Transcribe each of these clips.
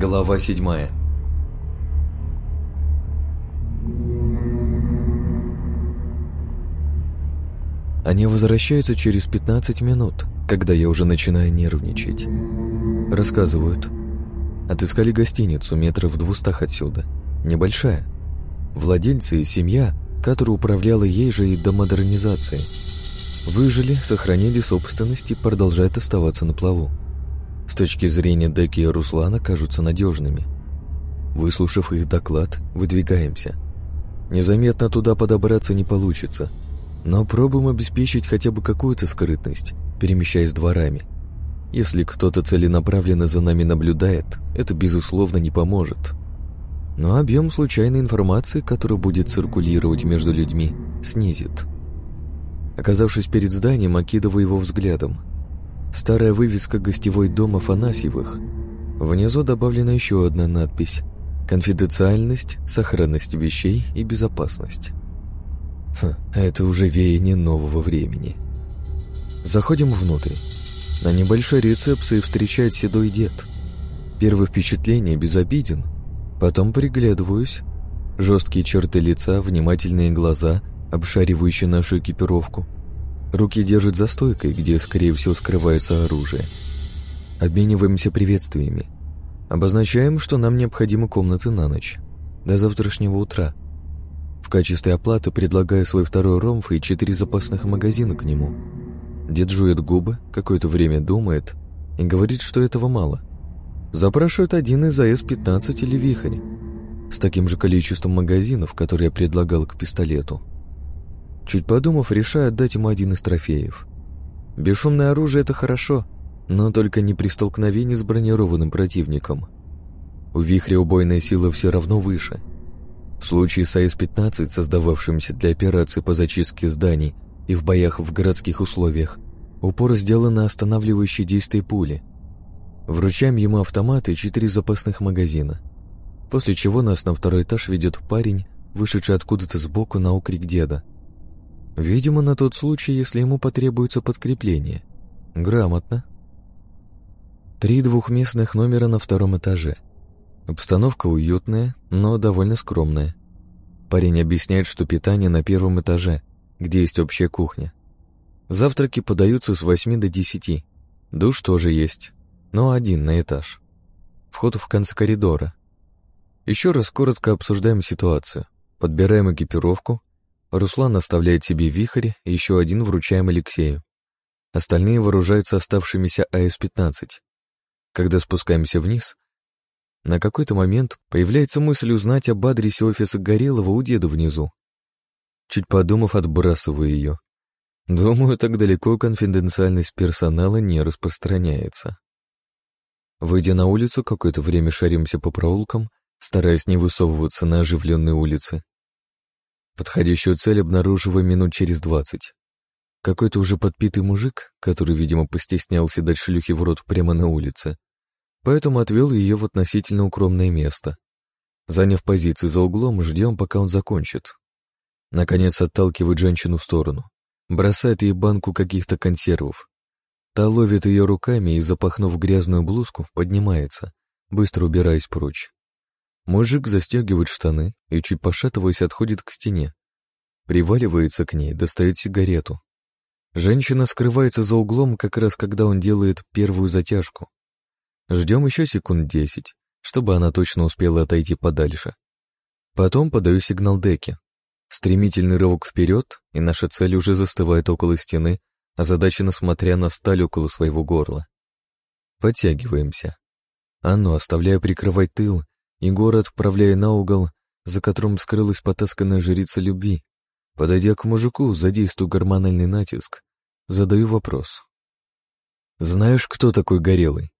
Глава седьмая Они возвращаются через 15 минут, когда я уже начинаю нервничать. Рассказывают. Отыскали гостиницу метров в двухстах отсюда. Небольшая. Владельцы и семья, которая управляла ей же и до модернизации. Выжили, сохранили собственность и продолжают оставаться на плаву. С точки зрения Деки и Руслана кажутся надежными. Выслушав их доклад, выдвигаемся. Незаметно туда подобраться не получится, но пробуем обеспечить хотя бы какую-то скрытность, перемещаясь дворами. Если кто-то целенаправленно за нами наблюдает, это, безусловно, не поможет. Но объем случайной информации, которая будет циркулировать между людьми, снизит. Оказавшись перед зданием, окидываю его взглядом. Старая вывеска гостевой дом Афанасьевых. Внизу добавлена еще одна надпись «Конфиденциальность, сохранность вещей и безопасность». Ха, это уже веяние нового времени. Заходим внутрь. На небольшой рецепции встречает седой дед. Первое впечатление безобиден. Потом приглядываюсь. Жесткие черты лица, внимательные глаза, обшаривающие нашу экипировку. Руки держит за стойкой, где, скорее всего, скрывается оружие. Обмениваемся приветствиями. Обозначаем, что нам необходимы комнаты на ночь. До завтрашнего утра. В качестве оплаты предлагаю свой второй ромф и четыре запасных магазина к нему. Дед жует губы, какое-то время думает и говорит, что этого мало. Запрашивает один из АС-15 или Вихрь с таким же количеством магазинов, которые я предлагал к пистолету. Чуть подумав, решаю отдать ему один из трофеев. Бесшумное оружие — это хорошо, но только не при столкновении с бронированным противником. У вихря убойная сила все равно выше. В случае с АС-15, создававшимся для операции по зачистке зданий и в боях в городских условиях, упор сделан на останавливающие действия пули. Вручаем ему автомат и четыре запасных магазина. После чего нас на второй этаж ведет парень, вышедший откуда-то сбоку на окрик деда. Видимо, на тот случай, если ему потребуется подкрепление. Грамотно. Три двухместных номера на втором этаже. Обстановка уютная, но довольно скромная. Парень объясняет, что питание на первом этаже, где есть общая кухня. Завтраки подаются с 8 до 10. Душ тоже есть, но один на этаж. Вход в конце коридора. Еще раз коротко обсуждаем ситуацию. Подбираем экипировку, Руслан оставляет себе вихрь еще один вручаем Алексею. Остальные вооружаются оставшимися АС-15. Когда спускаемся вниз, на какой-то момент появляется мысль узнать об адресе офиса Горелого у деда внизу. Чуть подумав, отбрасываю ее. Думаю, так далеко конфиденциальность персонала не распространяется. Выйдя на улицу, какое-то время шаримся по проулкам, стараясь не высовываться на оживленные улицы. Подходящую цель обнаруживаю минут через двадцать. Какой-то уже подпитый мужик, который, видимо, постеснялся дать шлюхи в рот прямо на улице, поэтому отвел ее в относительно укромное место. Заняв позицию за углом, ждем, пока он закончит. Наконец отталкивает женщину в сторону, бросает ей банку каких-то консервов. Та ловит ее руками и, запахнув грязную блузку, поднимается, быстро убираясь прочь. Мужик застегивает штаны и, чуть пошатываясь, отходит к стене. Приваливается к ней, достает сигарету. Женщина скрывается за углом, как раз когда он делает первую затяжку. Ждем еще секунд десять, чтобы она точно успела отойти подальше. Потом подаю сигнал деке. Стремительный рывок вперед, и наша цель уже застывает около стены, озадаченно смотря на сталь около своего горла. Подтягиваемся. Анну оставляю прикрывать тыл Егор отправляя на угол, за которым скрылась потасканная жрица любви. Подойдя к мужику, задействую гормональный натиск, задаю вопрос. «Знаешь, кто такой Горелый?»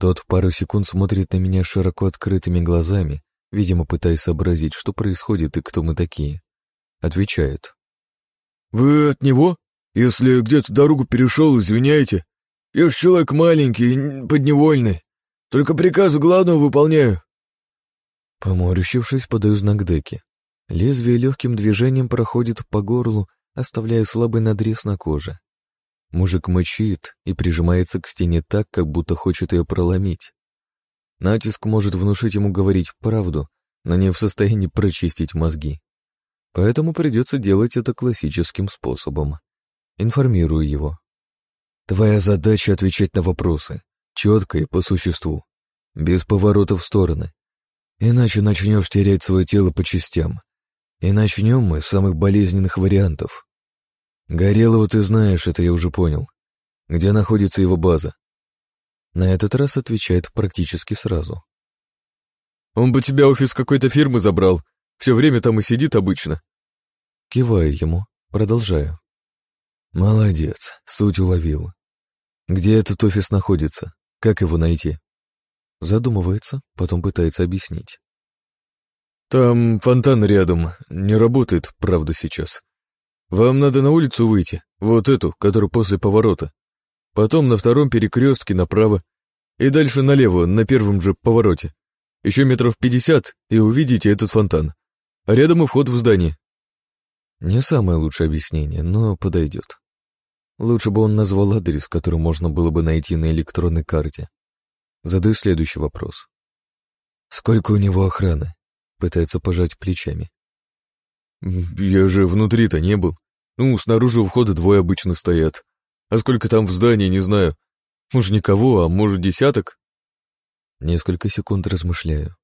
Тот пару секунд смотрит на меня широко открытыми глазами, видимо, пытаясь сообразить, что происходит и кто мы такие. Отвечает. «Вы от него? Если где-то дорогу перешел, извиняйте. Я ж человек маленький, подневольный. Только приказы главного выполняю. Поморщившись, подаю знак деки. Лезвие легким движением проходит по горлу, оставляя слабый надрез на коже. Мужик мычит и прижимается к стене так, как будто хочет ее проломить. Натиск может внушить ему говорить правду, но не в состоянии прочистить мозги. Поэтому придется делать это классическим способом. Информирую его. Твоя задача — отвечать на вопросы, четко и по существу, без поворотов в стороны. Иначе начнешь терять свое тело по частям. И начнем мы с самых болезненных вариантов. Горелого ты знаешь, это я уже понял. Где находится его база? На этот раз отвечает практически сразу. Он бы тебя офис какой-то фирмы забрал. Все время там и сидит обычно. Киваю ему, продолжаю. Молодец, суть уловил. Где этот офис находится? Как его найти? Задумывается, потом пытается объяснить. Там фонтан рядом, не работает, правда, сейчас. Вам надо на улицу выйти, вот эту, которую после поворота. Потом на втором перекрестке направо и дальше налево, на первом же повороте. Еще метров пятьдесят, и увидите этот фонтан. А рядом и вход в здание. Не самое лучшее объяснение, но подойдет. Лучше бы он назвал адрес, который можно было бы найти на электронной карте. Задаю следующий вопрос. Сколько у него охраны? Пытается пожать плечами. Я же внутри-то не был. Ну, снаружи у входа двое обычно стоят. А сколько там в здании, не знаю. Может, никого, а может, десяток? Несколько секунд размышляю.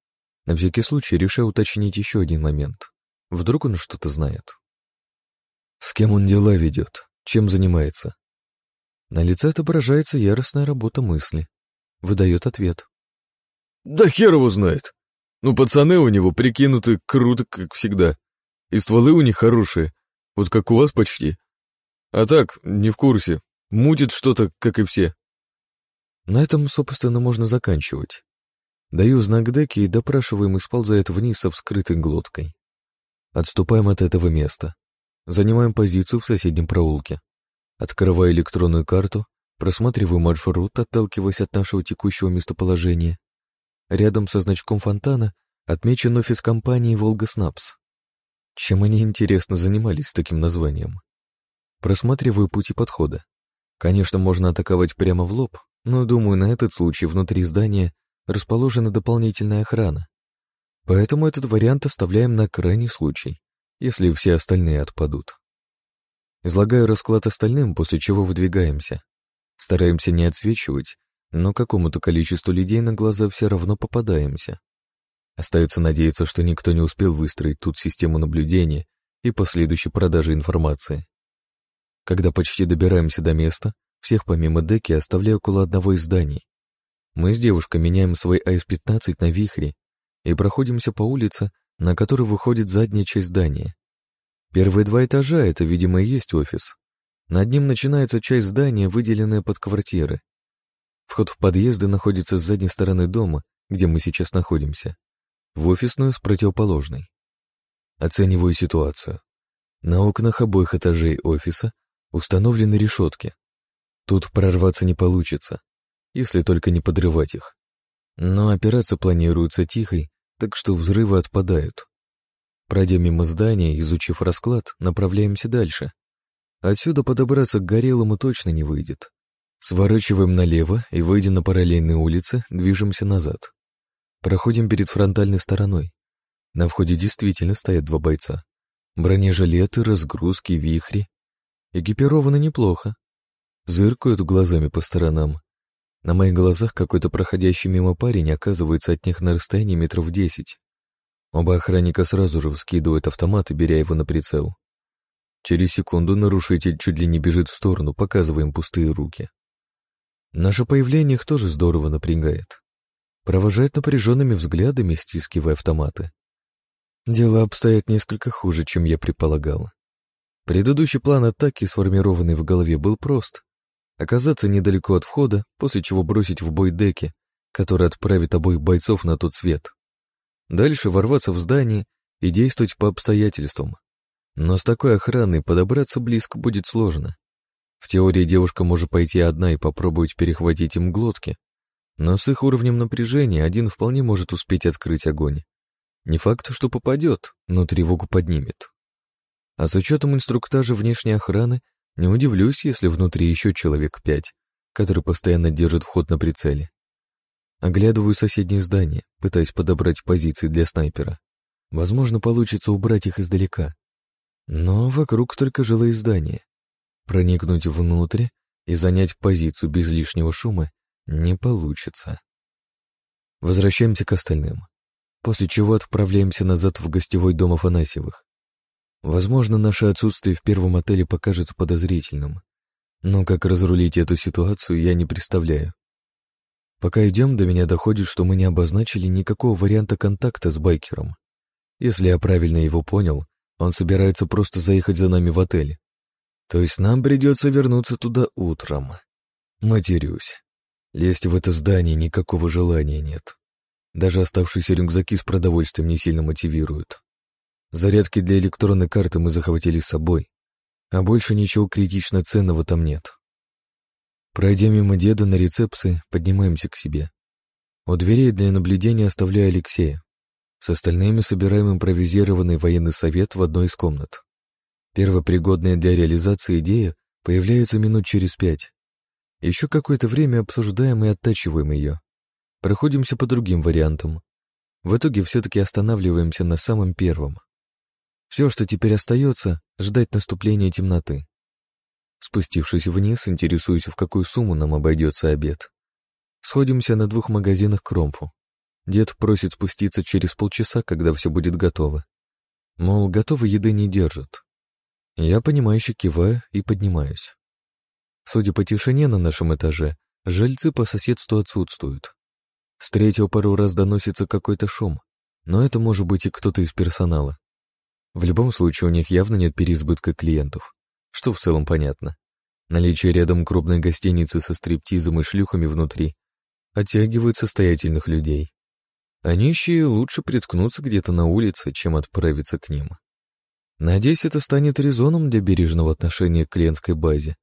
На всякий случай решаю уточнить еще один момент. Вдруг он что-то знает. С кем он дела ведет? Чем занимается? На лице отображается яростная работа мысли. Выдает ответ. Да хер его знает. Ну, пацаны у него прикинуты круто, как всегда. И стволы у них хорошие, вот как у вас почти. А так, не в курсе. Мутит что-то, как и все. На этом, собственно, можно заканчивать. Даю знак деки и допрашиваемый сползает вниз со вскрытой глоткой. Отступаем от этого места. Занимаем позицию в соседнем проулке. Открываю электронную карту, просматриваю маршрут, отталкиваясь от нашего текущего местоположения. Рядом со значком фонтана отмечен офис компании «Волга Снапс». Чем они, интересно, занимались с таким названием? Просматриваю пути подхода. Конечно, можно атаковать прямо в лоб, но, думаю, на этот случай внутри здания расположена дополнительная охрана. Поэтому этот вариант оставляем на крайний случай, если все остальные отпадут. Излагаю расклад остальным, после чего выдвигаемся. Стараемся не отсвечивать, но какому-то количеству людей на глаза все равно попадаемся. Остается надеяться, что никто не успел выстроить тут систему наблюдения и последующей продажи информации. Когда почти добираемся до места, всех помимо деки оставляю около одного из зданий. Мы с девушкой меняем свой АС-15 на вихре и проходимся по улице, на которой выходит задняя часть здания. Первые два этажа — это, видимо, и есть офис. Над ним начинается часть здания, выделенная под квартиры. Вход в подъезды находится с задней стороны дома, где мы сейчас находимся, в офисную с противоположной. Оцениваю ситуацию. На окнах обоих этажей офиса установлены решетки. Тут прорваться не получится, если только не подрывать их. Но операция планируется тихой, так что взрывы отпадают. Пройдя мимо здания, изучив расклад, направляемся дальше. Отсюда подобраться к горелому точно не выйдет. Сворачиваем налево и, выйдя на параллельные улицы, движемся назад. Проходим перед фронтальной стороной. На входе действительно стоят два бойца. Бронежилеты, разгрузки, вихри. Экипированы неплохо. Зыркают глазами по сторонам. На моих глазах какой-то проходящий мимо парень оказывается от них на расстоянии метров десять. Оба охранника сразу же вскидывают автоматы, беря его на прицел. Через секунду нарушитель чуть ли не бежит в сторону, показывая им пустые руки. Наше появление их тоже здорово напрягает. Провожает напряженными взглядами, стискивая автоматы. Дела обстоят несколько хуже, чем я предполагал. Предыдущий план атаки, сформированный в голове, был прост. Оказаться недалеко от входа, после чего бросить в бой деки, который отправит обоих бойцов на тот свет. Дальше ворваться в здание и действовать по обстоятельствам. Но с такой охраной подобраться близко будет сложно. В теории девушка может пойти одна и попробовать перехватить им глотки, но с их уровнем напряжения один вполне может успеть открыть огонь. Не факт, что попадет, но тревогу поднимет. А с учетом инструктажа внешней охраны, не удивлюсь, если внутри еще человек пять, который постоянно держит вход на прицеле. Оглядываю соседние здания, пытаясь подобрать позиции для снайпера. Возможно, получится убрать их издалека. Но вокруг только жилые здания. Проникнуть внутрь и занять позицию без лишнего шума не получится. Возвращаемся к остальным, после чего отправляемся назад в гостевой дом Афанасьевых. Возможно, наше отсутствие в первом отеле покажется подозрительным, но как разрулить эту ситуацию, я не представляю. Пока идем, до меня доходит, что мы не обозначили никакого варианта контакта с байкером. Если я правильно его понял, он собирается просто заехать за нами в отель. То есть нам придется вернуться туда утром. Матерюсь. Лезть в это здание никакого желания нет. Даже оставшиеся рюкзаки с продовольствием не сильно мотивируют. Зарядки для электронной карты мы захватили с собой, а больше ничего критично ценного там нет. Пройдя мимо деда на рецепции, поднимаемся к себе. У дверей для наблюдения оставляю Алексея. С остальными собираем импровизированный военный совет в одной из комнат. Первопригодная для реализации идея появляется минут через пять. Еще какое-то время обсуждаем и оттачиваем ее. Проходимся по другим вариантам. В итоге все-таки останавливаемся на самом первом. Все, что теперь остается, ждать наступления темноты. Спустившись вниз, интересуюсь, в какую сумму нам обойдется обед. Сходимся на двух магазинах Кромпу. Дед просит спуститься через полчаса, когда все будет готово. Мол, готовой еды не держат. Я, понимающе киваю и поднимаюсь. Судя по тишине на нашем этаже, жильцы по соседству отсутствуют. С третьего пару раз доносится какой-то шум, но это может быть и кто-то из персонала. В любом случае у них явно нет переизбытка клиентов, что в целом понятно. Наличие рядом крупной гостиницы со стриптизом и шлюхами внутри оттягивает состоятельных людей. А нищие лучше приткнуться где-то на улице, чем отправиться к ним. Надеюсь, это станет резоном для бережного отношения к клиентской базе,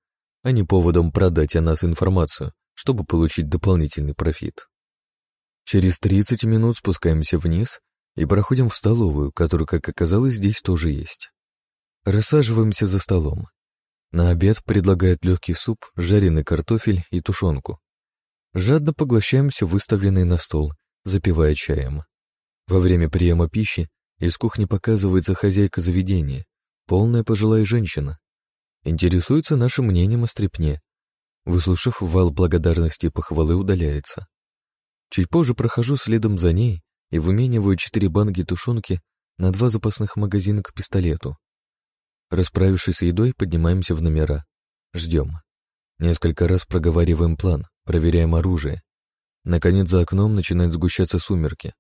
а не поводом продать о нас информацию, чтобы получить дополнительный профит. Через 30 минут спускаемся вниз и проходим в столовую, которая, как оказалось, здесь тоже есть. Рассаживаемся за столом. На обед предлагают легкий суп, жареный картофель и тушенку. Жадно поглощаемся выставленный на стол, запивая чаем. Во время приема пищи из кухни показывается хозяйка заведения, полная пожилая женщина. Интересуется нашим мнением о стрепне. Выслушав вал благодарности и похвалы, удаляется. Чуть позже прохожу следом за ней и вымениваю четыре банки тушенки на два запасных магазина к пистолету. Расправившись с едой, поднимаемся в номера. Ждем. Несколько раз проговариваем план, проверяем оружие. Наконец за окном начинают сгущаться сумерки.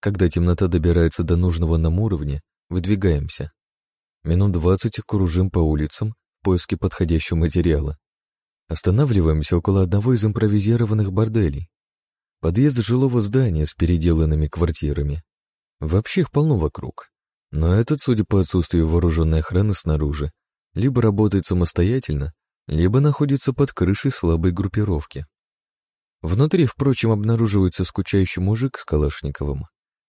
Когда темнота добирается до нужного нам уровня, выдвигаемся. Минут двадцать кружим по улицам в поиске подходящего материала. Останавливаемся около одного из импровизированных борделей. Подъезд жилого здания с переделанными квартирами. Вообще их полно вокруг. Но этот, судя по отсутствию вооруженной охраны снаружи, либо работает самостоятельно, либо находится под крышей слабой группировки. Внутри, впрочем, обнаруживается скучающий мужик с Калашниковым,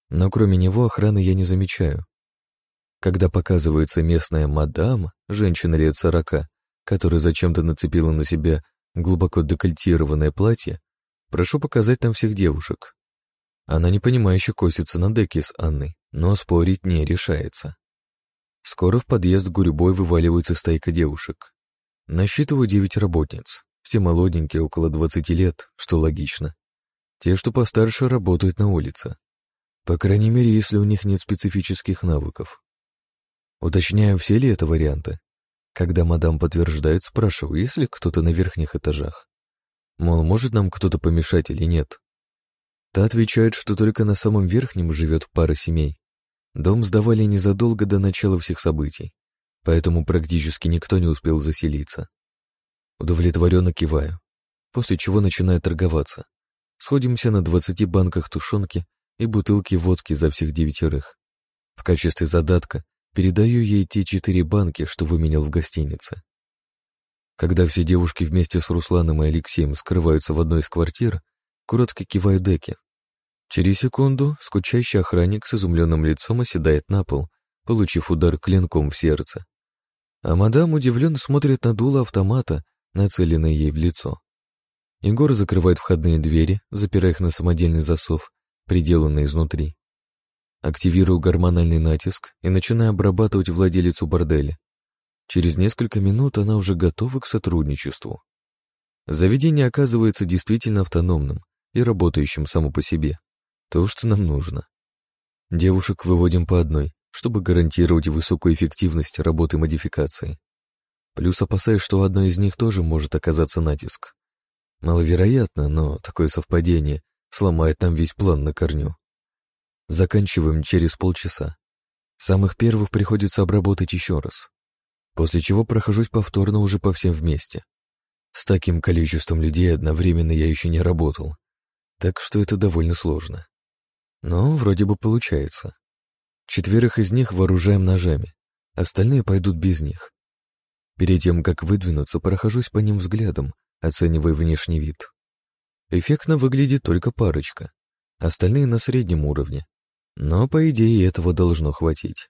но кроме него охраны я не замечаю. Когда показывается местная мадам, женщина лет сорока, которая зачем-то нацепила на себя глубоко декольтированное платье, прошу показать нам всех девушек. Она непонимающе косится на деке с Анной, но спорить не решается. Скоро в подъезд гурьбой вываливается стайка девушек. Насчитываю девять работниц, все молоденькие, около двадцати лет, что логично. Те, что постарше, работают на улице. По крайней мере, если у них нет специфических навыков. Уточняю, все ли это варианты. Когда мадам подтверждает, спрашиваю, есть ли кто-то на верхних этажах. Мол, может нам кто-то помешать или нет. Та отвечает, что только на самом верхнем живет пара семей. Дом сдавали незадолго до начала всех событий, поэтому практически никто не успел заселиться. Удовлетворенно киваю, после чего начинаю торговаться. Сходимся на двадцати банках тушенки и бутылки водки за всех девятерых. В качестве задатка передаю ей те четыре банки, что выменял в гостинице. Когда все девушки вместе с Русланом и Алексеем скрываются в одной из квартир, коротко киваю Деке. Через секунду скучающий охранник с изумленным лицом оседает на пол, получив удар клинком в сердце. А мадам удивленно смотрит на дуло автомата, нацеленное ей в лицо. Егор закрывает входные двери, запирая их на самодельный засов, приделанный изнутри. Активирую гормональный натиск и начинаю обрабатывать владелицу борделя. Через несколько минут она уже готова к сотрудничеству. Заведение оказывается действительно автономным и работающим само по себе. То, что нам нужно. Девушек выводим по одной, чтобы гарантировать высокую эффективность работы модификации. Плюс опасаюсь, что у одной из них тоже может оказаться натиск. Маловероятно, но такое совпадение сломает нам весь план на корню. Заканчиваем через полчаса. Самых первых приходится обработать еще раз. После чего прохожусь повторно уже по всем вместе. С таким количеством людей одновременно я еще не работал, так что это довольно сложно. Но вроде бы получается. Четверых из них вооружаем ножами, остальные пойдут без них. Перед тем, как выдвинуться, прохожусь по ним взглядом, оценивая внешний вид. Эффектно выглядит только парочка, остальные на среднем уровне. Но, по идее, этого должно хватить.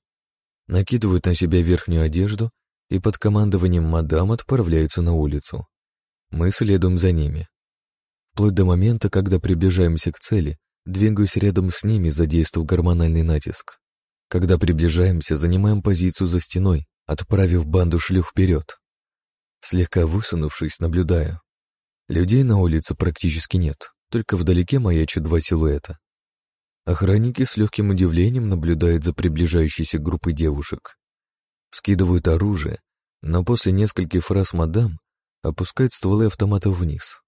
Накидывают на себя верхнюю одежду и под командованием мадам отправляются на улицу. Мы следуем за ними. Вплоть до момента, когда приближаемся к цели, двигаюсь рядом с ними, задействовав гормональный натиск. Когда приближаемся, занимаем позицию за стеной, отправив банду шлюх вперед. Слегка высунувшись, наблюдаю. Людей на улице практически нет, только вдалеке маячат два силуэта. Охранники с легким удивлением наблюдают за приближающейся группой девушек. Скидывают оружие, но после нескольких фраз мадам опускают стволы автоматов вниз.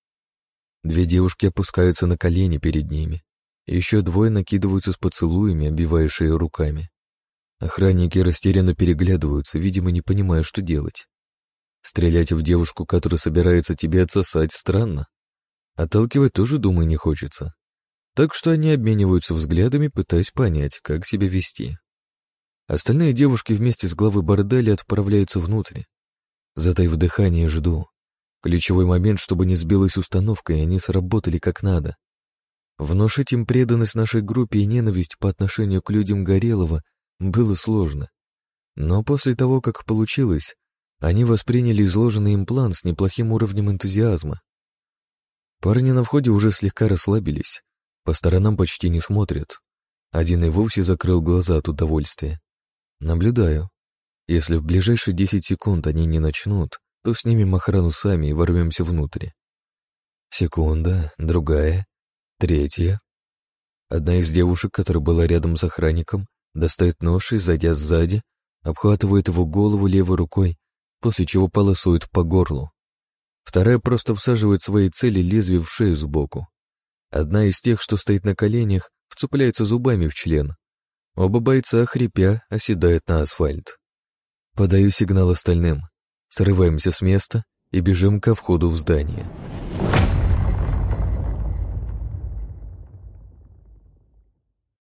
Две девушки опускаются на колени перед ними, еще двое накидываются с поцелуями, обивая руками. Охранники растерянно переглядываются, видимо, не понимая, что делать. Стрелять в девушку, которая собирается тебе отсосать, странно. Отталкивать тоже, думаю, не хочется. Так что они обмениваются взглядами, пытаясь понять, как себя вести. Остальные девушки вместе с главой борделя отправляются внутрь. Затаив дыхание, жду. Ключевой момент, чтобы не сбилась установка, и они сработали как надо. Внушить им преданность нашей группе и ненависть по отношению к людям Горелого было сложно. Но после того, как получилось, они восприняли изложенный им план с неплохим уровнем энтузиазма. Парни на входе уже слегка расслабились, по сторонам почти не смотрят. Один и вовсе закрыл глаза от удовольствия. Наблюдаю. Если в ближайшие десять секунд они не начнут, то снимем охрану сами и ворвемся внутрь. Секунда, другая, третья. Одна из девушек, которая была рядом с охранником, достает нож и, зайдя сзади, обхватывает его голову левой рукой после чего полосует по горлу. Вторая просто всаживает своей цели лезвие в шею сбоку. Одна из тех, что стоит на коленях, вцепляется зубами в член. Оба бойца, хрипя, оседают на асфальт. Подаю сигнал остальным. Срываемся с места и бежим ко входу в здание.